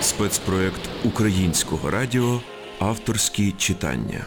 Спецпроект українського радіо Авторські читання.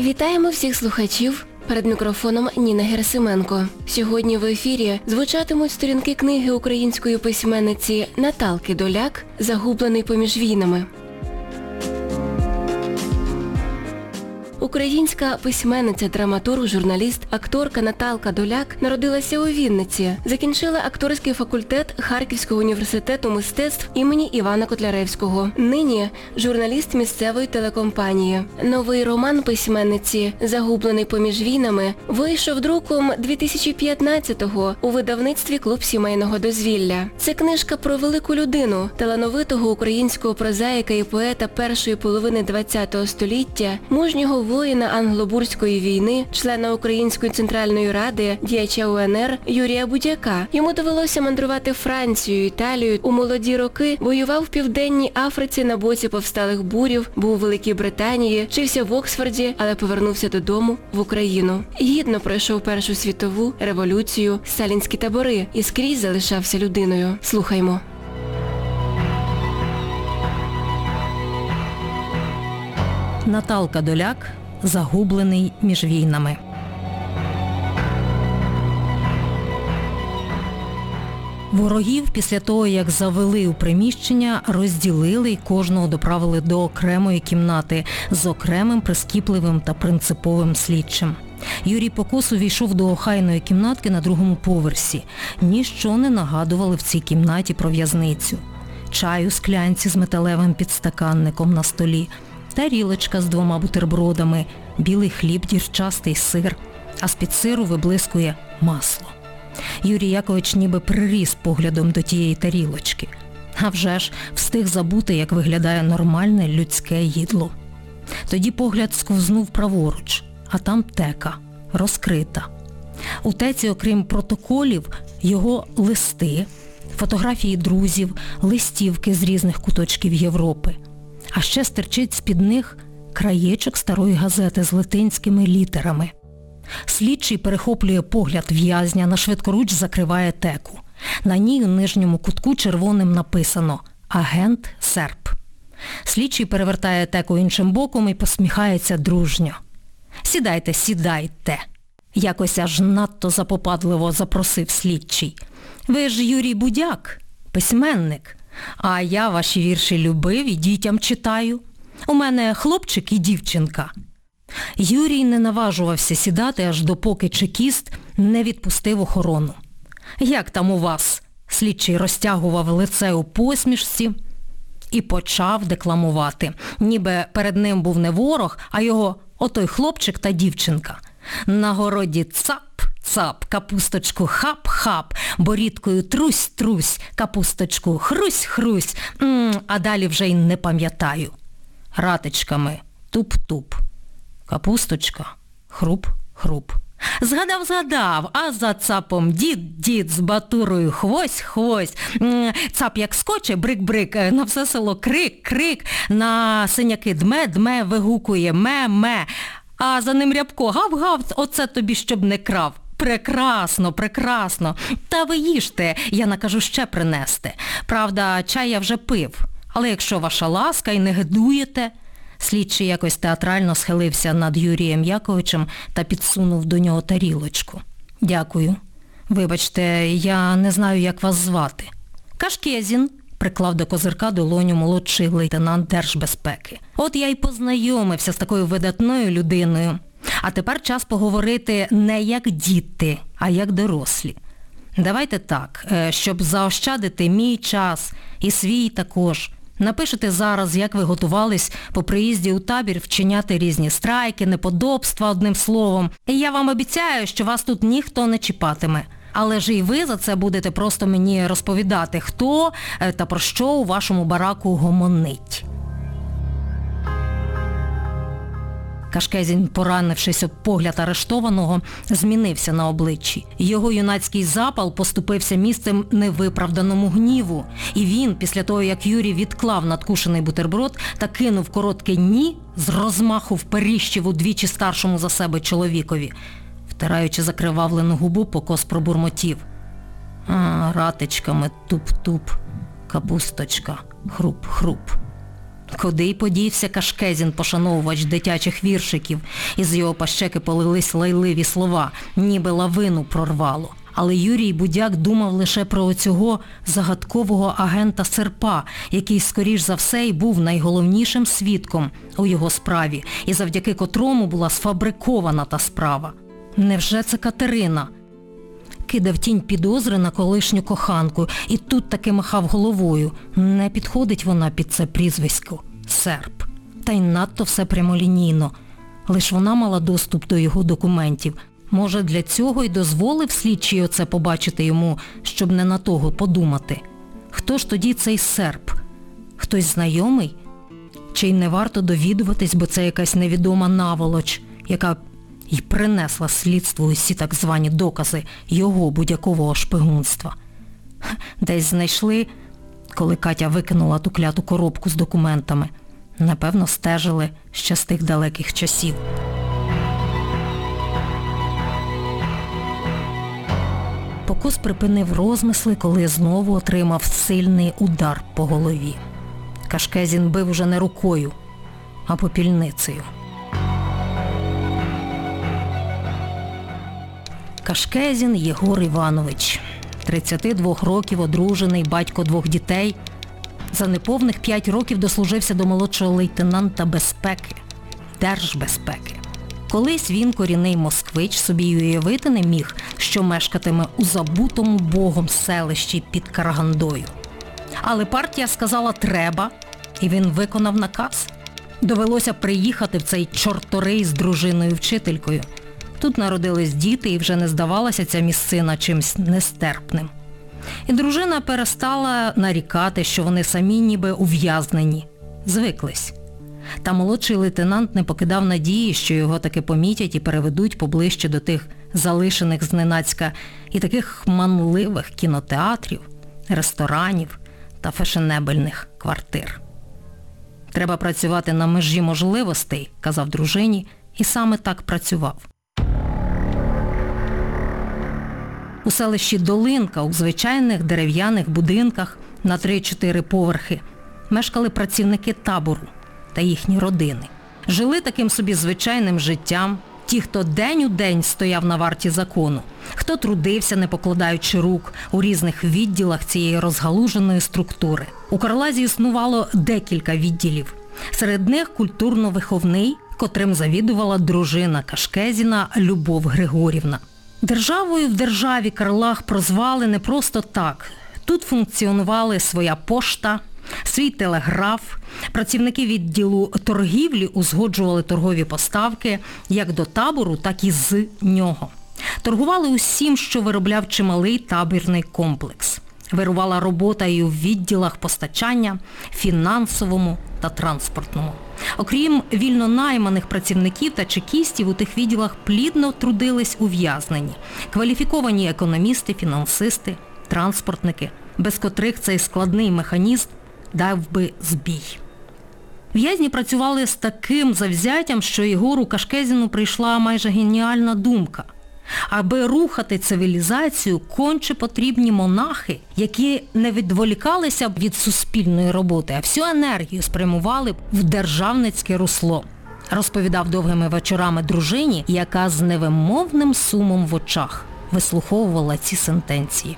Вітаємо всіх слухачів. Перед мікрофоном Ніна Герасименко. Сьогодні в ефірі звучатимуть сторінки книги української письменниці Наталки Доляк Загублений поміж війнами. Українська письменниця, драматург, журналіст, акторка Наталка Доляк народилася у Вінниці. Закінчила акторський факультет Харківського університету мистецтв імені Івана Котляревського. Нині журналіст місцевої телекомпанії. Новий роман письменниці Загублений поміж війнами вийшов друком 2015-го у видавництві Клуб сімейного дозвілля. Це книжка про велику людину, талановитого українського прозаїка і поета першої половини ХХ століття, мужнього воїна англобурської війни, члена Української центральної ради, діяча УНР Юрія Будяка. Йому довелося мандрувати Францією, Італією. У молоді роки воював в Південній Африці на боці повсталих бурів, був у Великій Британії, вчився в Оксфорді, але повернувся додому в Україну. Гідно пройшов Першу світову, революцію, сталінські табори і скрізь залишався людиною. Слухаймо. Наталка Доляк Загублений між війнами. Ворогів після того, як завели у приміщення, розділили і кожного доправили до окремої кімнати з окремим прискіпливим та принциповим слідчим. Юрій Покос увійшов до охайної кімнатки на другому поверсі. Ніщо не нагадували в цій кімнаті про в'язницю. Чай у склянці з металевим підстаканником на столі, тарілочка з двома бутербродами, білий хліб, дірчастий сир, а з-під сиру виблискує масло. Юрій Якович ніби приріс поглядом до тієї тарілочки. А вже ж встиг забути, як виглядає нормальне людське їдло. Тоді погляд сковзнув праворуч, а там тека, розкрита. У теці, окрім протоколів, його листи, фотографії друзів, листівки з різних куточків Європи. А ще стерчить з-під них краєчок старої газети з латинськими літерами. Слідчий перехоплює погляд в'язня, на швидкоруч закриває теку. На ній у нижньому кутку червоним написано Агент Серб. Слідчий перевертає теку іншим боком і посміхається дружньо. Сідайте, сідайте. Якось аж надто запопадливо запросив слідчий. Ви ж Юрій Будяк, письменник. А я ваші вірші любив і дітям читаю. У мене хлопчик і дівчинка. Юрій не наважувався сідати, аж допоки чекіст не відпустив охорону. Як там у вас? Слідчий розтягував лице у посмішці і почав декламувати. Ніби перед ним був не ворог, а його отой хлопчик та дівчинка. На городі цап, цап, капусточку хап-хап, борідкою трусь-трусь, капусточку хрусь-хрусь, а далі вже й не пам'ятаю. Ратичками туп-туп. Капусточка, хруп-хруп. Згадав, згадав, а за цапом дід, дід з батурою хвось, хвось. Цап як скоче, брик-брик, на все село крик, крик, на синяки дме, дме, вигукує, ме, ме. А за ним рябко гав-гав, оце тобі щоб не крав. Прекрасно, прекрасно. Та ви їжте, я накажу ще принести. Правда, чай я вже пив. Але якщо ваша ласка і не гидуєте... Слідчий якось театрально схилився над Юрієм Яковичем та підсунув до нього тарілочку. Дякую. Вибачте, я не знаю, як вас звати. Кашкезін, приклав до козирка долоню молодший лейтенант Держбезпеки. От я й познайомився з такою видатною людиною. А тепер час поговорити не як діти, а як дорослі. Давайте так, щоб заощадити мій час і свій також. Напишете зараз, як ви готувались по приїзді у табір вчиняти різні страйки, неподобства, одним словом. І я вам обіцяю, що вас тут ніхто не чіпатиме. Але ж і ви за це будете просто мені розповідати, хто та про що у вашому бараку гомонить. Кашкезін, поранившись об погляд арештованого, змінився на обличчі. Його юнацький запал поступився місцем невиправданому гніву. І він, після того, як Юрій відклав надкушений бутерброд та кинув коротке ні, з розмаху вперіщив удвічі старшому за себе чоловікові. Втираючи закривавлену губу, покос пробурмотів. А, ратичками туп-туп, капусточка, хруп-хруп. Куди й подівся Кашкезін, пошановувач дитячих віршиків, із його пащеки полились лайливі слова, ніби лавину прорвало. Але Юрій Будяк думав лише про оцього загадкового агента Серпа, який, скоріш за все, й був найголовнішим свідком у його справі, і завдяки котрому була сфабрикована та справа. Невже це Катерина? Кидав тінь підозри на колишню коханку і тут таки махав головою. Не підходить вона під це прізвисько. Серп. Та й надто все прямолінійно. Лиш вона мала доступ до його документів. Може, для цього й дозволив слідчий оце побачити йому, щоб не на того подумати. Хто ж тоді цей серп? Хтось знайомий? Чи й не варто довідуватись, бо це якась невідома наволоч, яка й принесла слідству усі так звані докази його будь-якового шпигунства. Десь знайшли, коли Катя викинула ту кляту коробку з документами. Напевно, стежили ще з тих далеких часів. Покос припинив розмисли, коли знову отримав сильний удар по голові. Кашкезін бив уже не рукою, а попільницею. Кашкезін Єгор Іванович, 32 років, одружений, батько двох дітей. За неповних 5 років дослужився до молодшого лейтенанта безпеки, держбезпеки. Колись він, корінний москвич, собі й уявити не міг, що мешкатиме у забутому богом селищі під Карагандою. Але партія сказала треба, і він виконав наказ. Довелося приїхати в цей чорторий з дружиною-вчителькою. Тут народились діти і вже не здавалася ця місцина чимсь нестерпним. І дружина перестала нарікати, що вони самі ніби ув'язнені. Звиклись. Та молодший лейтенант не покидав надії, що його таки помітять і переведуть поближче до тих залишених зненацька і таких манливих кінотеатрів, ресторанів та фешенебельних квартир. Треба працювати на межі можливостей, казав дружині, і саме так працював. У селищі Долинка у звичайних дерев'яних будинках на 3-4 поверхи мешкали працівники табору та їхні родини. Жили таким собі звичайним життям, ті, хто день у день стояв на варті закону, хто трудився, не покладаючи рук у різних відділах цієї розгалуженої структури. У Карлазі існувало декілька відділів. Серед них культурно-виховний, котрим завідувала дружина Кашкезіна Любов Григорівна. Державою в державі Карлах прозвали не просто так. Тут функціонували своя пошта, свій телеграф, працівники відділу торгівлі узгоджували торгові поставки як до табору, так і з нього. Торгували усім, що виробляв чималий табірний комплекс. Вирувала робота і у відділах постачання, фінансовому та транспортному. Окрім вільно найманих працівників та чекістів, у тих відділах плідно трудились ув'язнені, кваліфіковані економісти, фінансисти, транспортники, без котрих цей складний механізм дав би збій. В'язні працювали з таким завзяттям, що Єгору Кашкезіну прийшла майже геніальна думка. Аби рухати цивілізацію, конче потрібні монахи, які не відволікалися б від суспільної роботи, а всю енергію спрямували б в державницьке русло. Розповідав довгими вечорами дружині, яка з невимовним сумом в очах вислуховувала ці сентенції.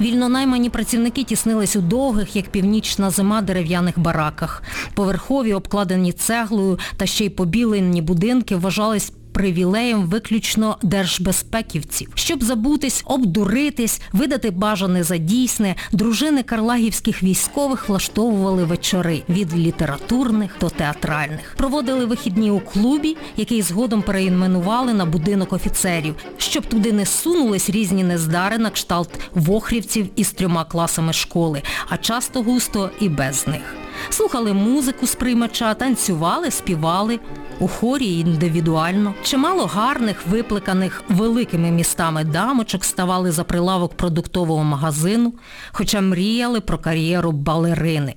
Вільнонаймані працівники тіснились у довгих, як північна зима, дерев'яних бараках. Поверхові, обкладені цеглою та ще й побілені будинки вважались привілеєм виключно держбезпеківців. Щоб забутись, обдуритись, видати бажане за дійсне, дружини карлагівських військових влаштовували вечори від літературних до театральних. Проводили вихідні у клубі, який згодом переіменували на будинок офіцерів, щоб туди не сунулись різні нездари на кшталт вохрівців із трьома класами школи, а часто густо і без них. Слухали музику з приймача, танцювали, співали, у хорі індивідуально. Чимало гарних, випликаних великими містами дамочок ставали за прилавок продуктового магазину, хоча мріяли про кар'єру балерини.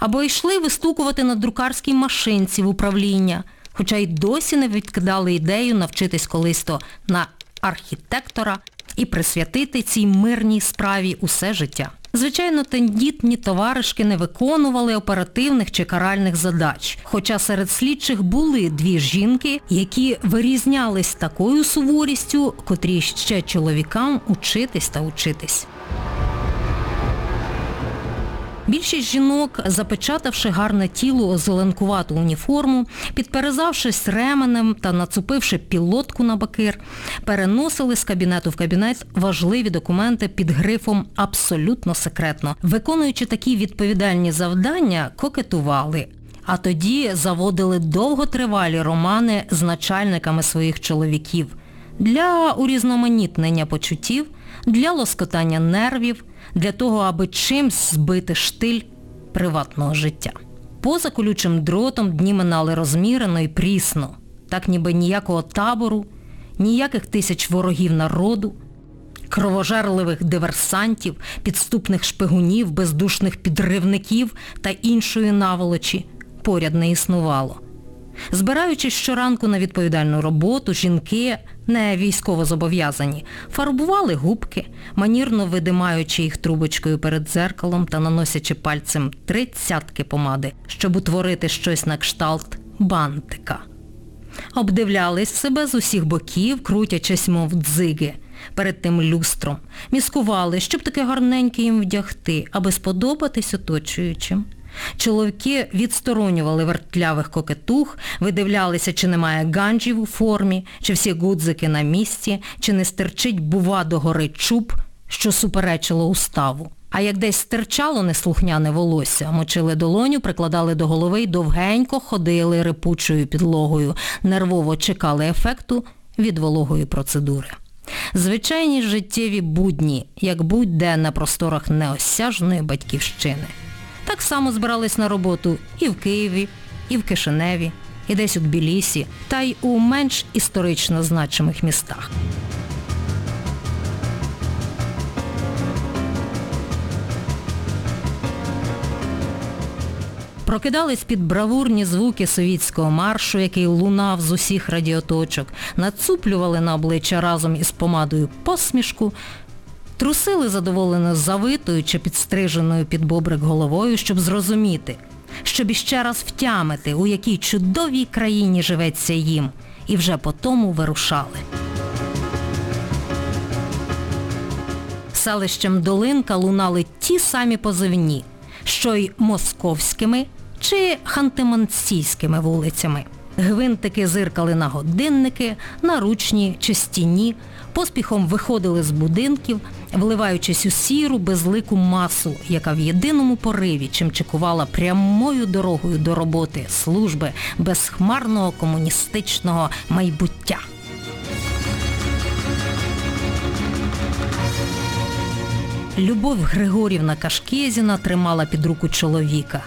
Або йшли вистукувати на друкарській машинці в управління, хоча й досі не відкидали ідею навчитись колись то на архітектора і присвятити цій мирній справі усе життя. Звичайно, тендітні товаришки не виконували оперативних чи каральних задач. Хоча серед слідчих були дві жінки, які вирізнялись такою суворістю, котрі ще чоловікам учитись та учитись. Більшість жінок, запечатавши гарне тіло зеленкувату уніформу, підперезавшись ременем та нацупивши пілотку на бакир, переносили з кабінету в кабінет важливі документи під грифом «абсолютно секретно». Виконуючи такі відповідальні завдання, кокетували. А тоді заводили довготривалі романи з начальниками своїх чоловіків для урізноманітнення почуттів, для лоскотання нервів, для того, аби чимсь збити штиль приватного життя. Поза колючим дротом дні минали розмірено і прісно, так ніби ніякого табору, ніяких тисяч ворогів народу, кровожерливих диверсантів, підступних шпигунів, бездушних підривників та іншої наволочі поряд не існувало. Збираючись щоранку на відповідальну роботу, жінки, не військово зобов'язані, фарбували губки, манірно видимаючи їх трубочкою перед дзеркалом та наносячи пальцем тридцятки помади, щоб утворити щось на кшталт бантика. Обдивлялись себе з усіх боків, крутячись, мов дзиги, перед тим люстром. Міскували, щоб таке гарненьке їм вдягти, аби сподобатись оточуючим. Чоловіки відсторонювали вертлявих кокетух, видивлялися, чи немає ганджів у формі, чи всі гудзики на місці, чи не стирчить бува до гори чуб, що суперечило уставу. А як десь стирчало неслухняне волосся, мочили долоню, прикладали до голови й довгенько ходили рипучою підлогою, нервово чекали ефекту від вологої процедури. Звичайні життєві будні, як будь-де на просторах неосяжної батьківщини. Так само збирались на роботу і в Києві, і в Кишиневі, і десь у Тбілісі, та й у менш історично значимих містах. Прокидались під бравурні звуки совітського маршу, який лунав з усіх радіоточок, нацуплювали на обличчя разом із помадою посмішку, Трусили задоволено завитою чи підстриженою під бобрик головою, щоб зрозуміти, щоб іще раз втямити, у якій чудовій країні живеться їм, і вже по тому вирушали. Селищем Долинка лунали ті самі позивні, що й московськими чи хантимансійськими вулицями. Гвинтики зиркали на годинники, на ручні чи стіні, поспіхом виходили з будинків, вливаючись у сіру безлику масу, яка в єдиному пориві чимчикувала прямою дорогою до роботи служби безхмарного комуністичного майбуття. Любов Григорівна Кашкезіна тримала під руку чоловіка.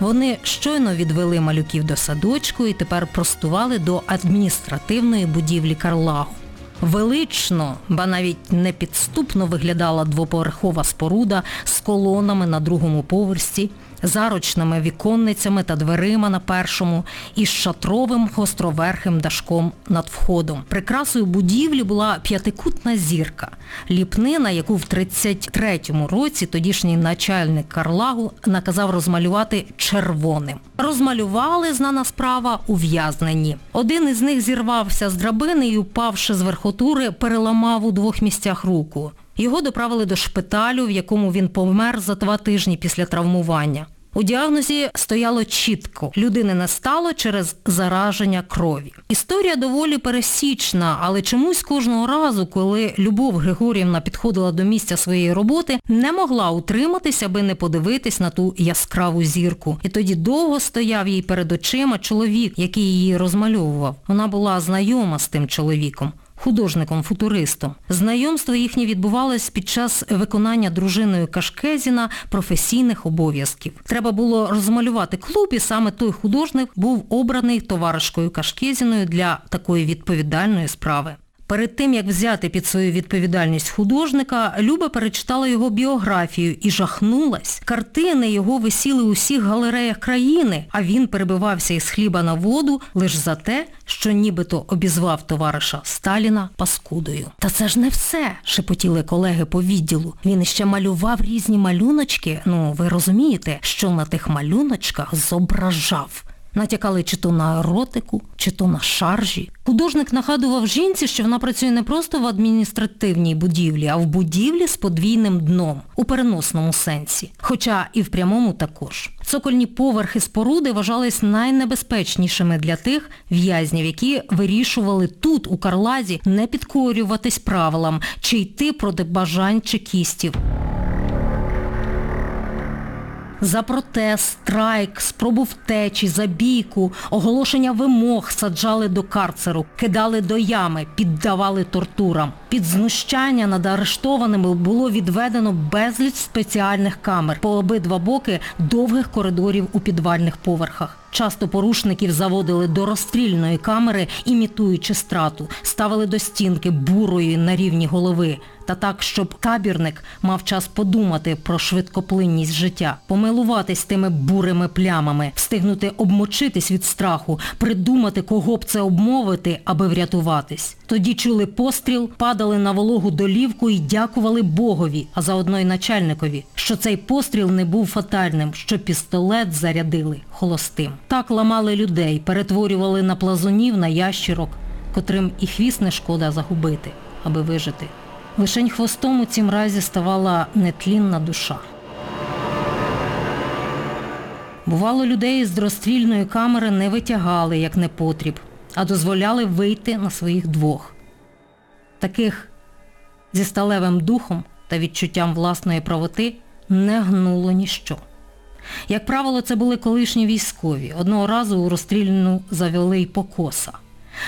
Вони щойно відвели малюків до садочку і тепер простували до адміністративної будівлі Карлагу. Велично, ба навіть непідступно виглядала двоповерхова споруда з колонами на другому поверсі, зарочними віконницями та дверима на першому і з шатровим гостроверхим дашком над входом. Прикрасою будівлі була п'ятикутна зірка, ліпнина, яку в 33-му році тодішній начальник Карлагу наказав розмалювати червоним. Розмалювали, знана справа, ув'язнені. Один із них зірвався з драбини і, упавши з верхотури, переламав у двох місцях руку. Його доправили до шпиталю, в якому він помер за два тижні після травмування. У діагнозі стояло чітко, людини не стало через зараження крові. Історія доволі пересічна, але чомусь кожного разу, коли Любов Григорівна підходила до місця своєї роботи, не могла утриматися, аби не подивитись на ту яскраву зірку. І тоді довго стояв їй перед очима чоловік, який її розмальовував. Вона була знайома з тим чоловіком художником-футуристом. Знайомство їхнє відбувалось під час виконання дружиною Кашкезіна професійних обов'язків. Треба було розмалювати клуб, і саме той художник був обраний товаришкою Кашкезіною для такої відповідальної справи. Перед тим, як взяти під свою відповідальність художника, Люба перечитала його біографію і жахнулась. Картини його висіли у всіх галереях країни, а він перебивався із хліба на воду лише за те, що нібито обізвав товариша Сталіна паскудою. Та це ж не все, шепотіли колеги по відділу. Він іще малював різні малюночки. Ну, ви розумієте, що на тих малюночках зображав. Натякали чи то на еротику, чи то на шаржі. Художник нагадував жінці, що вона працює не просто в адміністративній будівлі, а в будівлі з подвійним дном, у переносному сенсі. Хоча і в прямому також. Цокольні поверхи споруди вважались найнебезпечнішими для тих в'язнів, які вирішували тут, у Карлазі, не підкорюватись правилам чи йти проти бажань чекістів. За протест, страйк, спробу втечі, забійку, оголошення вимог саджали до карцеру, кидали до ями, піддавали тортурам. Під знущання над арештованими було відведено безліч спеціальних камер по обидва боки довгих коридорів у підвальних поверхах. Часто порушників заводили до розстрільної камери, імітуючи страту, ставили до стінки бурої на рівні голови. Та так, щоб табірник мав час подумати про швидкоплинність життя, помилуватись тими бурими плямами, встигнути обмочитись від страху, придумати, кого б це обмовити, аби врятуватись. Тоді чули постріл, падали на вологу долівку і дякували Богові, а заодно й начальникові, що цей постріл не був фатальним, що пістолет зарядили холостим. Так ламали людей, перетворювали на плазунів, на ящірок, котрим і хвіст не шкода загубити, аби вижити. Лишень хвостом у цім разі ставала нетлінна душа. Бувало, людей з розстрільної камери не витягали, як непотріб, а дозволяли вийти на своїх двох. Таких зі сталевим духом та відчуттям власної правоти не гнуло ніщо. Як правило, це були колишні військові. Одного разу у розстрільну завели й покоса.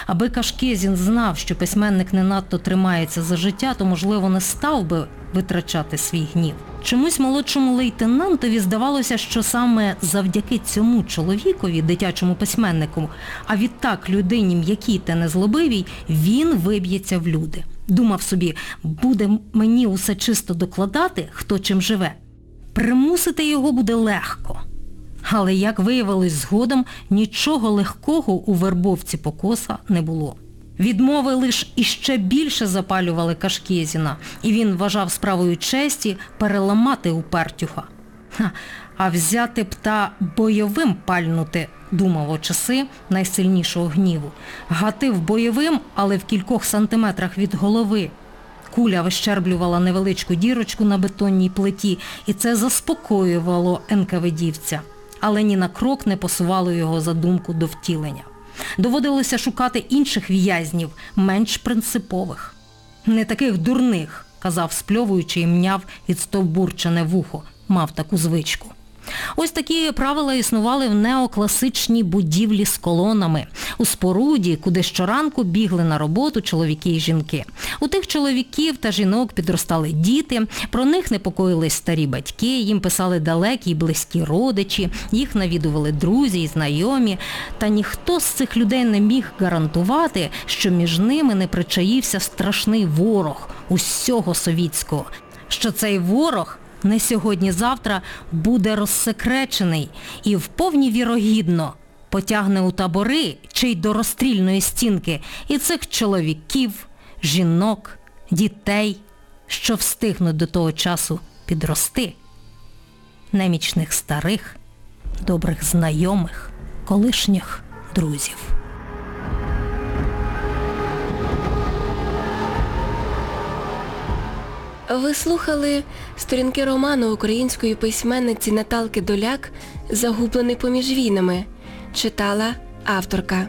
Аби Кашкезін знав, що письменник не надто тримається за життя, то, можливо, не став би витрачати свій гнів. Чомусь молодшому лейтенантові здавалося, що саме завдяки цьому чоловікові, дитячому письменнику, а відтак людині м'якій та незлобивій, він виб'ється в люди. Думав собі, буде мені усе чисто докладати, хто чим живе. Примусити його буде легко. Але, як виявилось згодом, нічого легкого у вербовці покоса не було. Відмови лише іще більше запалювали Кашкезіна, і він вважав справою честі переламати упертюха. Ха, А взяти б та бойовим пальнути, думав о часи найсильнішого гніву. Гатив бойовим, але в кількох сантиметрах від голови. Куля вищерблювала невеличку дірочку на бетонній плиті, і це заспокоювало НКВДівця, але ні на крок не посувало його задумку до втілення. Доводилося шукати інших в'язнів, менш принципових. Не таких дурних, казав, спльовуючи і мняв відстовбурчене вухо, мав таку звичку. Ось такі правила існували в неокласичній будівлі з колонами, у споруді, куди щоранку бігли на роботу чоловіки і жінки. У тих чоловіків та жінок підростали діти, про них непокоїлись старі батьки, їм писали далекі й близькі родичі, їх навідували друзі і знайомі, та ніхто з цих людей не міг гарантувати, що між ними не причаївся страшний ворог усього совітського, що цей ворог не сьогодні-завтра буде розсекречений і вповні вірогідно потягне у табори чи й до розстрільної стінки і цих чоловіків, жінок, дітей, що встигнуть до того часу підрости, немічних старих, добрих знайомих, колишніх друзів. Ви слухали сторінки роману української письменниці Наталки Доляк «Загублений поміж війнами». Читала авторка.